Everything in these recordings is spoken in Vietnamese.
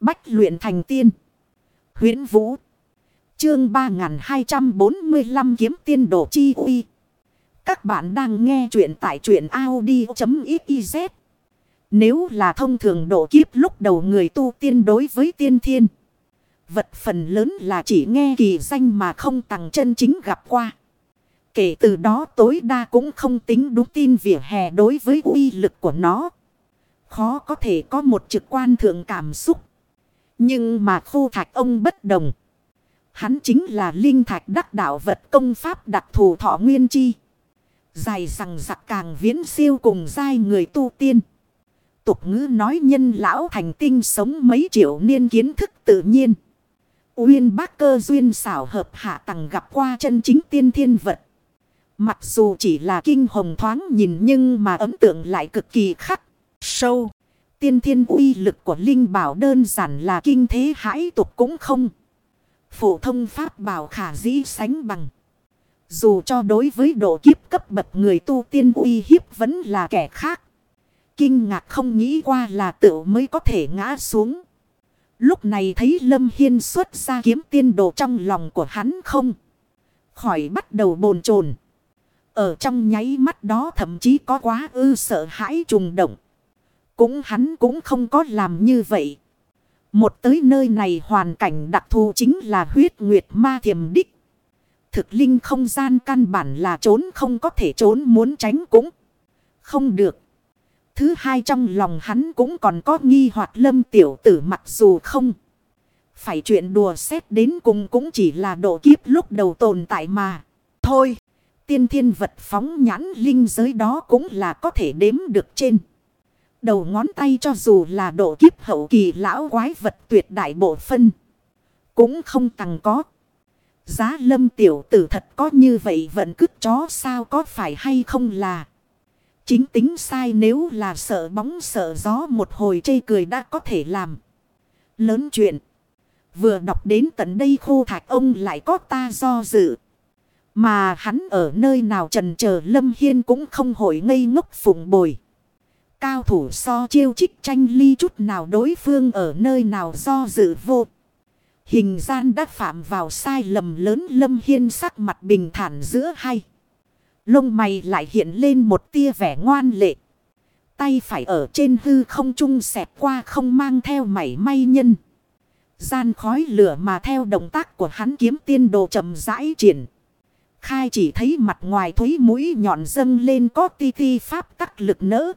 Bách luyện thành tiên. huyễn Vũ. Chương 3245 kiếm tiên độ chi uy. Các bạn đang nghe truyện tại truyện Audi.xyz. Nếu là thông thường độ kiếp lúc đầu người tu tiên đối với tiên thiên. Vật phần lớn là chỉ nghe kỳ danh mà không tặng chân chính gặp qua. Kể từ đó tối đa cũng không tính đúng tin vỉa hè đối với uy lực của nó. Khó có thể có một trực quan thượng cảm xúc. Nhưng mà khu thạch ông bất đồng. Hắn chính là linh thạch đắc đạo vật công pháp đặc thù thọ nguyên chi. Dài rằng giặc càng viễn siêu cùng giai người tu tiên. Tục ngữ nói nhân lão thành tinh sống mấy triệu niên kiến thức tự nhiên. Uyên bác cơ duyên xảo hợp hạ tầng gặp qua chân chính tiên thiên vật. Mặc dù chỉ là kinh hồng thoáng nhìn nhưng mà ấn tượng lại cực kỳ khắc, sâu. Tiên thiên uy lực của Linh Bảo đơn giản là kinh thế hãi tục cũng không. Phổ thông pháp bảo khả dĩ sánh bằng. Dù cho đối với độ kiếp cấp bậc người tu tiên uy hiếp vẫn là kẻ khác. Kinh ngạc không nghĩ qua là tự mới có thể ngã xuống. Lúc này thấy Lâm Hiên xuất ra kiếm tiên đồ trong lòng của hắn không. Khỏi bắt đầu bồn chồn Ở trong nháy mắt đó thậm chí có quá ư sợ hãi trùng động. Cũng hắn cũng không có làm như vậy. Một tới nơi này hoàn cảnh đặc thù chính là huyết nguyệt ma thiềm đích. Thực linh không gian căn bản là trốn không có thể trốn muốn tránh cũng không được. Thứ hai trong lòng hắn cũng còn có nghi hoặc lâm tiểu tử mặc dù không. Phải chuyện đùa xét đến cùng cũng chỉ là độ kiếp lúc đầu tồn tại mà. Thôi, tiên thiên vật phóng nhãn linh giới đó cũng là có thể đếm được trên. Đầu ngón tay cho dù là độ kiếp hậu kỳ lão quái vật tuyệt đại bộ phân. Cũng không tăng có. Giá lâm tiểu tử thật có như vậy vẫn cứt chó sao có phải hay không là. Chính tính sai nếu là sợ bóng sợ gió một hồi chê cười đã có thể làm. Lớn chuyện. Vừa đọc đến tận đây khô thạch ông lại có ta do dự. Mà hắn ở nơi nào trần chờ Lâm Hiên cũng không hội ngây ngốc phụng bồi. Cao thủ so chiêu trích tranh ly chút nào đối phương ở nơi nào do dự vô. Hình gian đã phạm vào sai lầm lớn Lâm Hiên sắc mặt bình thản giữa hai. Lông mày lại hiện lên một tia vẻ ngoan lệ. Tay phải ở trên hư không trung xẹt qua không mang theo mảy may nhân. Gian khói lửa mà theo động tác của hắn kiếm tiên đồ chậm rãi triển. Khai chỉ thấy mặt ngoài thúy mũi nhọn dâng lên có ti ti pháp tắc lực nỡ.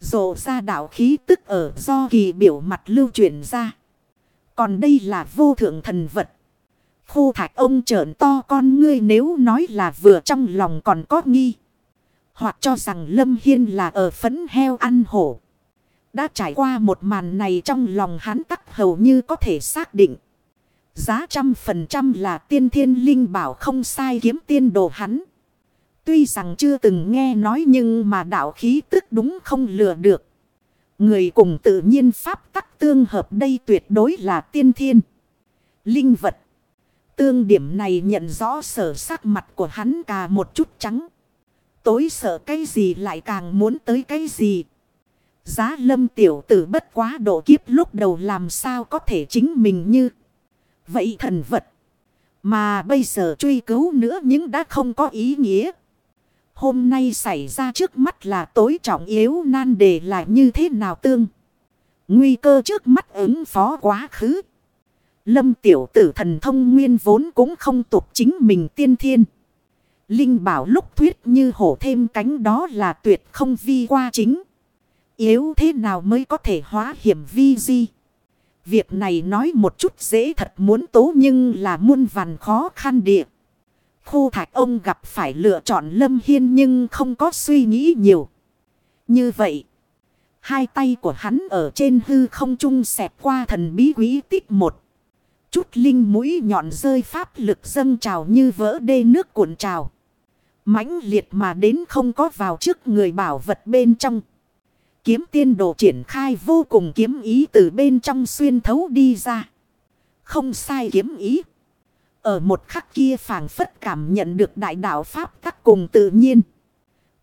Rộ ra đạo khí tức ở do kỳ biểu mặt lưu chuyển ra. Còn đây là vô thượng thần vật. Khô thạch ông trợn to con ngươi nếu nói là vừa trong lòng còn có nghi. Hoặc cho rằng Lâm Hiên là ở phấn heo ăn hổ. Đã trải qua một màn này trong lòng hắn tắc hầu như có thể xác định. Giá trăm phần trăm là tiên thiên linh bảo không sai kiếm tiên đồ hắn. Tuy rằng chưa từng nghe nói nhưng mà đạo khí tức đúng không lừa được. Người cùng tự nhiên pháp tắc tương hợp đây tuyệt đối là tiên thiên. Linh vật. Tương điểm này nhận rõ sở sắc mặt của hắn cả một chút trắng. Tối sợ cái gì lại càng muốn tới cái gì. Giá lâm tiểu tử bất quá độ kiếp lúc đầu làm sao có thể chính mình như. Vậy thần vật. Mà bây giờ truy cứu nữa những đã không có ý nghĩa. Hôm nay xảy ra trước mắt là tối trọng yếu, nan đề là như thế nào tương. Nguy cơ trước mắt ứng phó quá khứ. Lâm tiểu tử thần thông nguyên vốn cũng không tục chính mình tiên thiên. Linh bảo lúc thuyết như hổ thêm cánh đó là tuyệt không vi qua chính. Yếu thế nào mới có thể hóa hiểm vi di. Việc này nói một chút dễ thật muốn tố nhưng là muôn vàn khó khăn địa. Khu thạch ông gặp phải lựa chọn lâm hiên nhưng không có suy nghĩ nhiều. Như vậy. Hai tay của hắn ở trên hư không trung xẹp qua thần bí quý tích một. Chút linh mũi nhọn rơi pháp lực dâng trào như vỡ đê nước cuộn trào. mãnh liệt mà đến không có vào trước người bảo vật bên trong. Kiếm tiên đồ triển khai vô cùng kiếm ý từ bên trong xuyên thấu đi ra. Không sai kiếm ý. Ở một khắc kia phảng phất cảm nhận được đại đạo Pháp các cùng tự nhiên.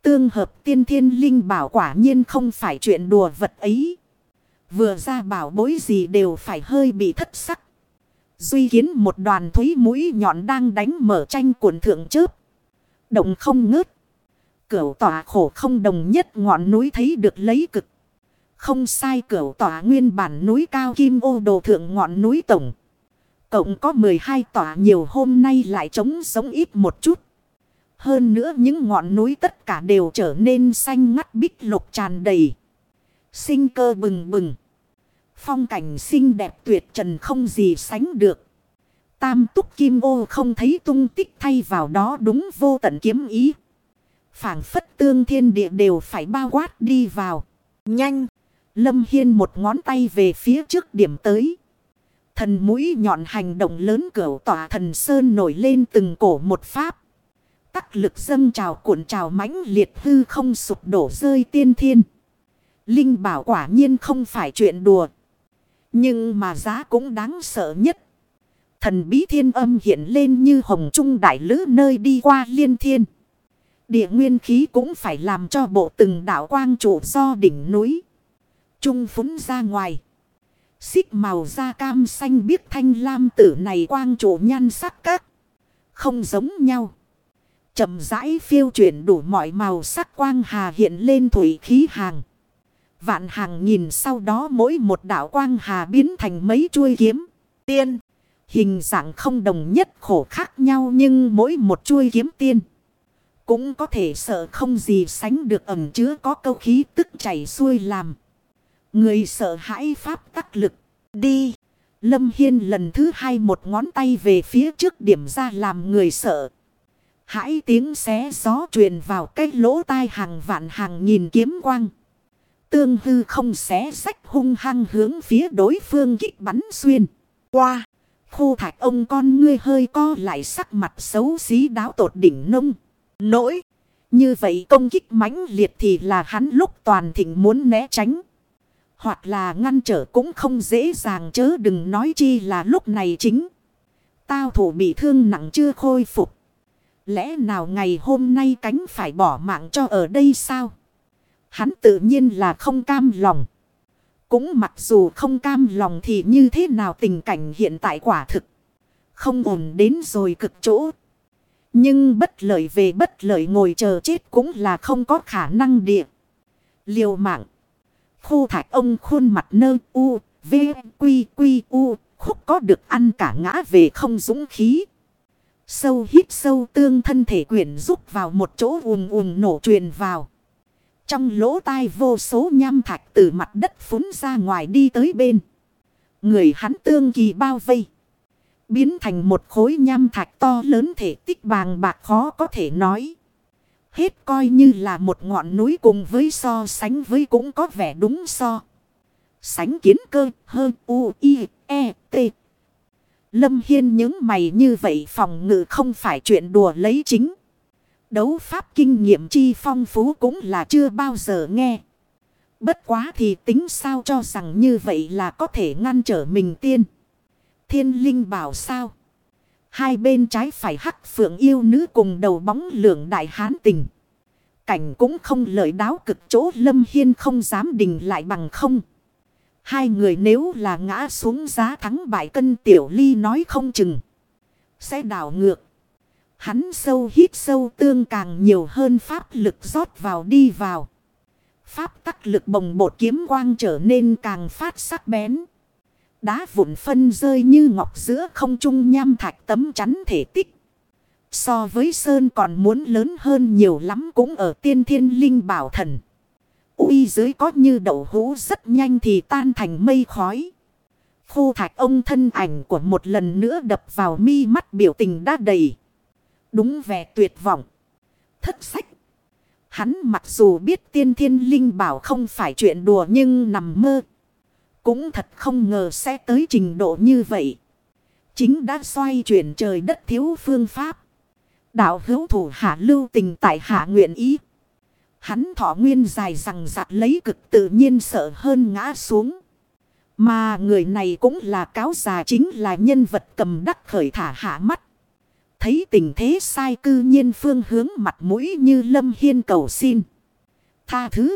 Tương hợp tiên thiên linh bảo quả nhiên không phải chuyện đùa vật ấy. Vừa ra bảo bối gì đều phải hơi bị thất sắc. Duy kiến một đoàn thúy mũi nhọn đang đánh mở tranh cuộn thượng chớp. Động không ngớt. Cửu tỏa khổ không đồng nhất ngọn núi thấy được lấy cực. Không sai cửu tỏa nguyên bản núi cao kim ô đồ thượng ngọn núi tổng. Cộng có 12 tỏa nhiều hôm nay lại trống sống ít một chút. Hơn nữa những ngọn núi tất cả đều trở nên xanh ngắt bích lục tràn đầy. Sinh cơ bừng bừng. Phong cảnh xinh đẹp tuyệt trần không gì sánh được. Tam túc kim ô không thấy tung tích thay vào đó đúng vô tận kiếm ý. phảng phất tương thiên địa đều phải bao quát đi vào. Nhanh! Lâm Hiên một ngón tay về phía trước điểm tới. Thần mũi nhọn hành động lớn cửu tỏa thần sơn nổi lên từng cổ một pháp. Tắc lực dâng trào cuộn trào mãnh liệt hư không sụp đổ rơi tiên thiên. Linh bảo quả nhiên không phải chuyện đùa. Nhưng mà giá cũng đáng sợ nhất. Thần bí thiên âm hiện lên như hồng trung đại lữ nơi đi qua liên thiên. Địa nguyên khí cũng phải làm cho bộ từng đảo quang trụ do đỉnh núi. Trung phúng ra ngoài. Xích màu da cam xanh biếc thanh lam tử này quang trụ nhan sắc các. Không giống nhau. chậm rãi phiêu chuyển đủ mọi màu sắc quang hà hiện lên thủy khí hàng. Vạn hàng nhìn sau đó mỗi một đảo quang hà biến thành mấy chuôi kiếm. Tiên. Hình dạng không đồng nhất khổ khác nhau nhưng mỗi một chuôi kiếm tiên. Cũng có thể sợ không gì sánh được ẩm chứa có câu khí tức chảy xuôi làm. Người sợ hãi pháp tắc lực. Đi. Lâm Hiên lần thứ hai một ngón tay về phía trước điểm ra làm người sợ. Hãi tiếng xé gió truyền vào cái lỗ tai hàng vạn hàng nghìn kiếm quang. Tương hư không xé sách hung hăng hướng phía đối phương kích bắn xuyên. Qua. Khu thạch ông con ngươi hơi co lại sắc mặt xấu xí đáo tột đỉnh nông. Nỗi. Như vậy công kích mãnh liệt thì là hắn lúc toàn thịnh muốn né tránh. Hoặc là ngăn trở cũng không dễ dàng chớ đừng nói chi là lúc này chính. Tao thủ bị thương nặng chưa khôi phục. Lẽ nào ngày hôm nay cánh phải bỏ mạng cho ở đây sao? Hắn tự nhiên là không cam lòng. Cũng mặc dù không cam lòng thì như thế nào tình cảnh hiện tại quả thực. Không ổn đến rồi cực chỗ. Nhưng bất lợi về bất lợi ngồi chờ chết cũng là không có khả năng địa. Liều mạng. Khu thạch ông khuôn mặt nơ u, v, quy, quy, u, khúc có được ăn cả ngã về không dũng khí. Sâu hít sâu tương thân thể quyển rút vào một chỗ ùm ùm nổ truyền vào. Trong lỗ tai vô số nham thạch từ mặt đất phún ra ngoài đi tới bên. Người hắn tương kỳ bao vây. Biến thành một khối nham thạch to lớn thể tích bàng bạc khó có thể nói. Hết coi như là một ngọn núi cùng với so sánh với cũng có vẻ đúng so. Sánh kiến cơ hơn u, i e t. Lâm Hiên những mày như vậy phòng ngự không phải chuyện đùa lấy chính. Đấu pháp kinh nghiệm chi phong phú cũng là chưa bao giờ nghe. Bất quá thì tính sao cho rằng như vậy là có thể ngăn trở mình tiên. Thiên linh bảo sao. Hai bên trái phải hắc phượng yêu nữ cùng đầu bóng lượng đại hán tình. Cảnh cũng không lợi đáo cực chỗ lâm hiên không dám đình lại bằng không. Hai người nếu là ngã xuống giá thắng bại cân tiểu ly nói không chừng. Sẽ đảo ngược. Hắn sâu hít sâu tương càng nhiều hơn pháp lực rót vào đi vào. Pháp tắc lực bồng bột kiếm quang trở nên càng phát sắc bén. Đá vụn phân rơi như ngọc giữa không trung nham thạch tấm chắn thể tích. So với Sơn còn muốn lớn hơn nhiều lắm cũng ở tiên thiên linh bảo thần. uy dưới có như đậu hũ rất nhanh thì tan thành mây khói. Khu thạch ông thân ảnh của một lần nữa đập vào mi mắt biểu tình đã đầy. Đúng vẻ tuyệt vọng. Thất sách. Hắn mặc dù biết tiên thiên linh bảo không phải chuyện đùa nhưng nằm mơ. Cũng thật không ngờ sẽ tới trình độ như vậy. Chính đã xoay chuyển trời đất thiếu phương pháp. Đạo hữu thủ hạ lưu tình tại hạ nguyện ý. Hắn thọ nguyên dài rằng giặt lấy cực tự nhiên sợ hơn ngã xuống. Mà người này cũng là cáo già chính là nhân vật cầm đắc khởi thả hạ mắt. Thấy tình thế sai cư nhiên phương hướng mặt mũi như lâm hiên cầu xin. Tha thứ.